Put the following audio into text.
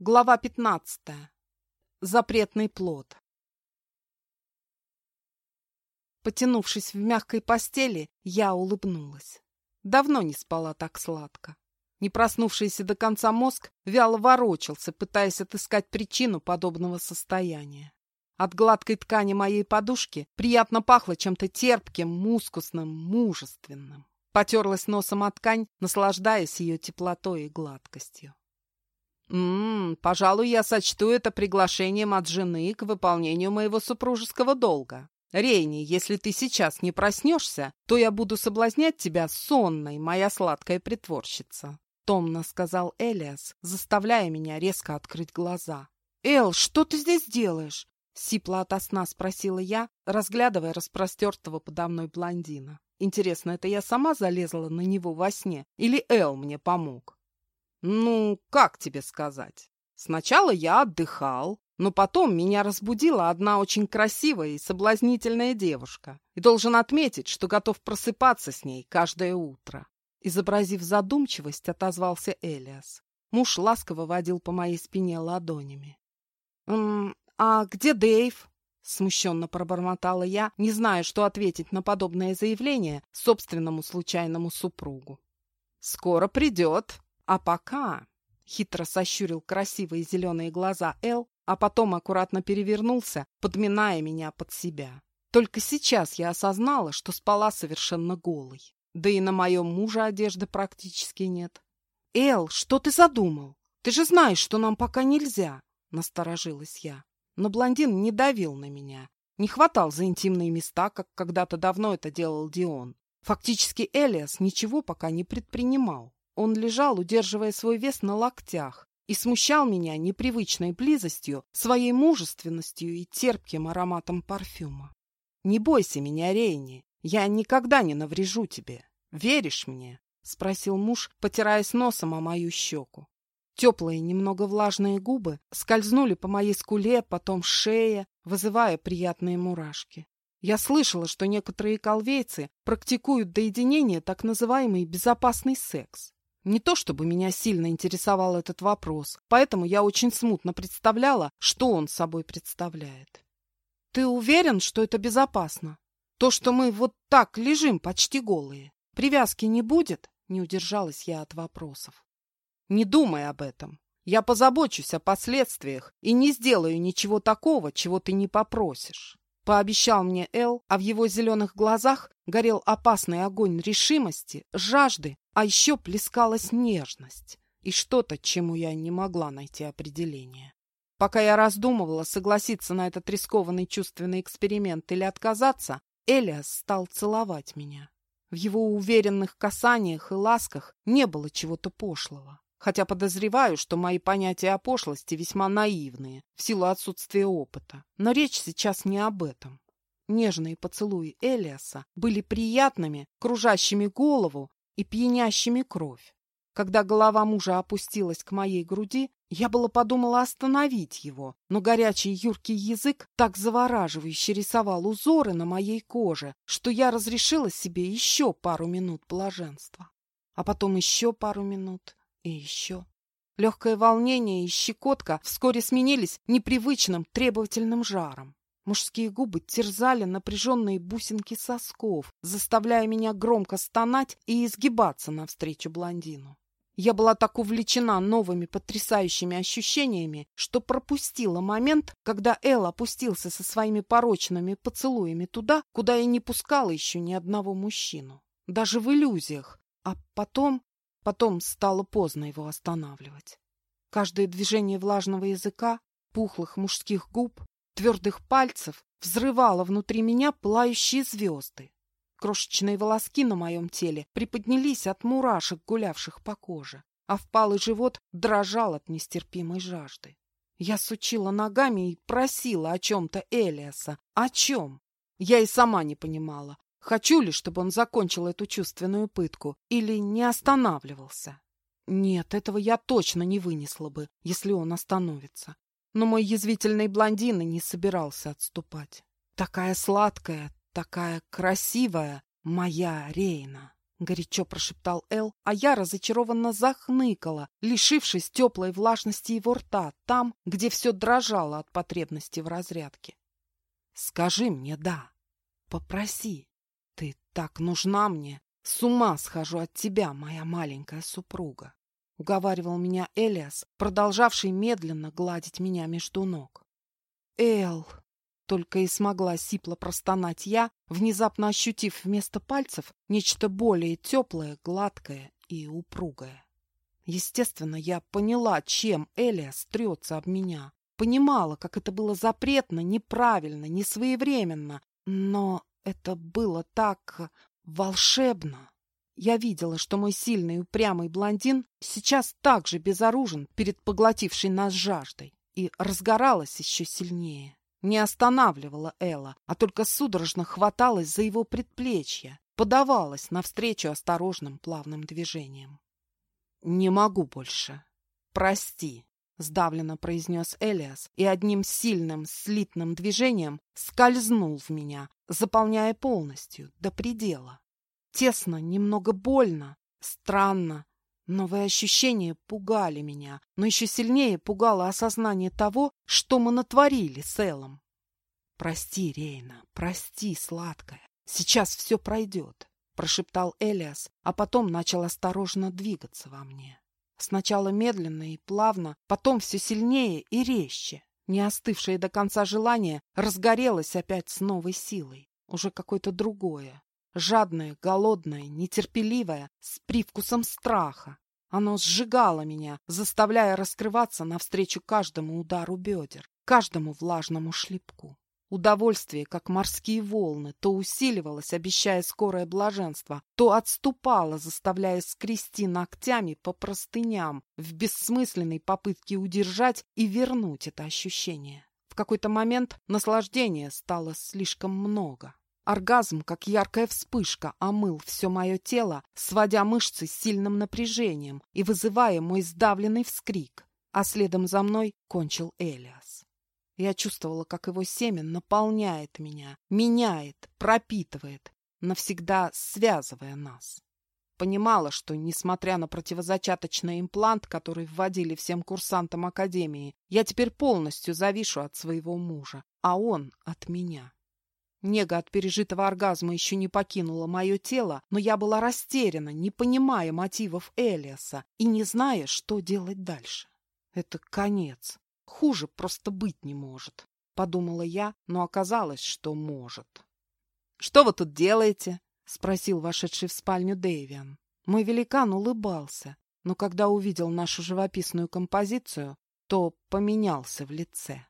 Глава пятнадцатая. Запретный плод. Потянувшись в мягкой постели, я улыбнулась. Давно не спала так сладко. Не проснувшийся до конца мозг вяло ворочался, пытаясь отыскать причину подобного состояния. От гладкой ткани моей подушки приятно пахло чем-то терпким, мускусным, мужественным. Потерлась носом о ткань, наслаждаясь ее теплотой и гладкостью. «М-м, пожалуй, я сочту это приглашением от жены к выполнению моего супружеского долга. Рейни, если ты сейчас не проснешься, то я буду соблазнять тебя сонной, моя сладкая притворщица», — томно сказал Элиас, заставляя меня резко открыть глаза. «Эл, что ты здесь делаешь?» — сипло ото сна спросила я, разглядывая распростертого подо мной блондина. «Интересно, это я сама залезла на него во сне или Эл мне помог?» Ну, как тебе сказать? Сначала я отдыхал, но потом меня разбудила одна очень красивая и соблазнительная девушка. И должен отметить, что готов просыпаться с ней каждое утро. Изобразив задумчивость, отозвался Элиас. Муж ласково водил по моей спине ладонями. «М а где Дэйв?» Смущенно пробормотала я, не зная, что ответить на подобное заявление собственному случайному супругу. «Скоро придет», а пока... Хитро сощурил красивые зеленые глаза Эл, а потом аккуратно перевернулся, подминая меня под себя. Только сейчас я осознала, что спала совершенно голой. Да и на моем муже одежды практически нет. «Эл, что ты задумал? Ты же знаешь, что нам пока нельзя!» Насторожилась я. Но блондин не давил на меня. Не хватал за интимные места, как когда-то давно это делал Дион. Фактически Элиас ничего пока не предпринимал. Он лежал, удерживая свой вес на локтях, и смущал меня непривычной близостью, своей мужественностью и терпким ароматом парфюма. «Не бойся меня, Рейни, я никогда не наврежу тебе. Веришь мне?» — спросил муж, потираясь носом о мою щеку. Теплые, немного влажные губы скользнули по моей скуле, потом шее, вызывая приятные мурашки. Я слышала, что некоторые колвейцы практикуют до единения так называемый безопасный секс. Не то чтобы меня сильно интересовал этот вопрос, поэтому я очень смутно представляла, что он собой представляет. «Ты уверен, что это безопасно? То, что мы вот так лежим почти голые, привязки не будет?» Не удержалась я от вопросов. «Не думай об этом. Я позабочусь о последствиях и не сделаю ничего такого, чего ты не попросишь. Пообещал мне Эл, а в его зеленых глазах горел опасный огонь решимости, жажды, а еще плескалась нежность и что-то, чему я не могла найти определение. Пока я раздумывала, согласиться на этот рискованный чувственный эксперимент или отказаться, Элиас стал целовать меня. В его уверенных касаниях и ласках не было чего-то пошлого хотя подозреваю, что мои понятия о пошлости весьма наивные, в силу отсутствия опыта. Но речь сейчас не об этом. Нежные поцелуи Элиаса были приятными, кружащими голову и пьянящими кровь. Когда голова мужа опустилась к моей груди, я было подумала остановить его, но горячий юркий язык так завораживающе рисовал узоры на моей коже, что я разрешила себе еще пару минут блаженства. А потом еще пару минут, и еще. Легкое волнение и щекотка вскоре сменились непривычным требовательным жаром. Мужские губы терзали напряженные бусинки сосков, заставляя меня громко стонать и изгибаться навстречу блондину. Я была так увлечена новыми потрясающими ощущениями, что пропустила момент, когда Эл опустился со своими порочными поцелуями туда, куда я не пускала еще ни одного мужчину. Даже в иллюзиях. А потом Потом стало поздно его останавливать. Каждое движение влажного языка, пухлых мужских губ, твердых пальцев взрывало внутри меня пылающие звезды. Крошечные волоски на моем теле приподнялись от мурашек, гулявших по коже, а впалый живот дрожал от нестерпимой жажды. Я сучила ногами и просила о чем-то Элиаса. О чем? Я и сама не понимала, Хочу ли, чтобы он закончил эту чувственную пытку, или не останавливался? Нет, этого я точно не вынесла бы, если он остановится. Но мой язвительный блондин и не собирался отступать. Такая сладкая, такая красивая моя Рейна. горячо прошептал Эл, а я разочарованно захныкала, лишившись теплой влажности его рта, там, где все дрожало от потребности в разрядке. Скажи мне «да». Попроси. Ты так нужна мне. С ума схожу от тебя, моя маленькая супруга. Уговаривал меня Элиас, продолжавший медленно гладить меня между ног. Эл, только и смогла сипло простонать я, внезапно ощутив вместо пальцев нечто более теплое, гладкое и упругое. Естественно, я поняла, чем Элиас трется об меня. Понимала, как это было запретно, неправильно, несвоевременно. Но это было так волшебно. Я видела, что мой сильный упрямый блондин сейчас так же безоружен перед поглотившей нас жаждой и разгоралась еще сильнее не останавливала Элла, а только судорожно хваталась за его предплечье, подавалась навстречу осторожным плавным движением. «Не могу больше. Прости», — сдавленно произнес Элиас и одним сильным слитным движением скользнул в меня, заполняя полностью, до предела. Тесно, немного больно, странно, Новые ощущения пугали меня, но еще сильнее пугало осознание того, что мы натворили с Эллом. «Прости, Рейна, прости, сладкая, сейчас все пройдет», — прошептал Элиас, а потом начал осторожно двигаться во мне. Сначала медленно и плавно, потом все сильнее и резче. Не остывшее до конца желание разгорелось опять с новой силой, уже какое-то другое, жадное, голодное, нетерпеливое, с привкусом страха. Оно сжигало меня, заставляя раскрываться навстречу каждому удару бедер, каждому влажному шлепку. Удовольствие, как морские волны, то усиливалось, обещая скорое блаженство, то отступало, заставляя скрести ногтями по простыням в бессмысленной попытке удержать и вернуть это ощущение. В какой-то момент наслаждения стало слишком много. Оргазм, как яркая вспышка, омыл все мое тело, сводя мышцы с сильным напряжением и вызывая мой сдавленный вскрик. А следом за мной кончил Элиас. Я чувствовала, как его семя наполняет меня, меняет, пропитывает, навсегда связывая нас. Понимала, что, несмотря на противозачаточный имплант, который вводили всем курсантам Академии, я теперь полностью завишу от своего мужа, а он от меня. Нега от пережитого оргазма еще не покинула мое тело, но я была растеряна, не понимая мотивов Элиаса и не зная, что делать дальше. Это конец. Хуже просто быть не может, подумала я, но оказалось, что может. Что вы тут делаете? спросил вошедший в спальню Дэвиан. Мой великан улыбался, но когда увидел нашу живописную композицию, то поменялся в лице.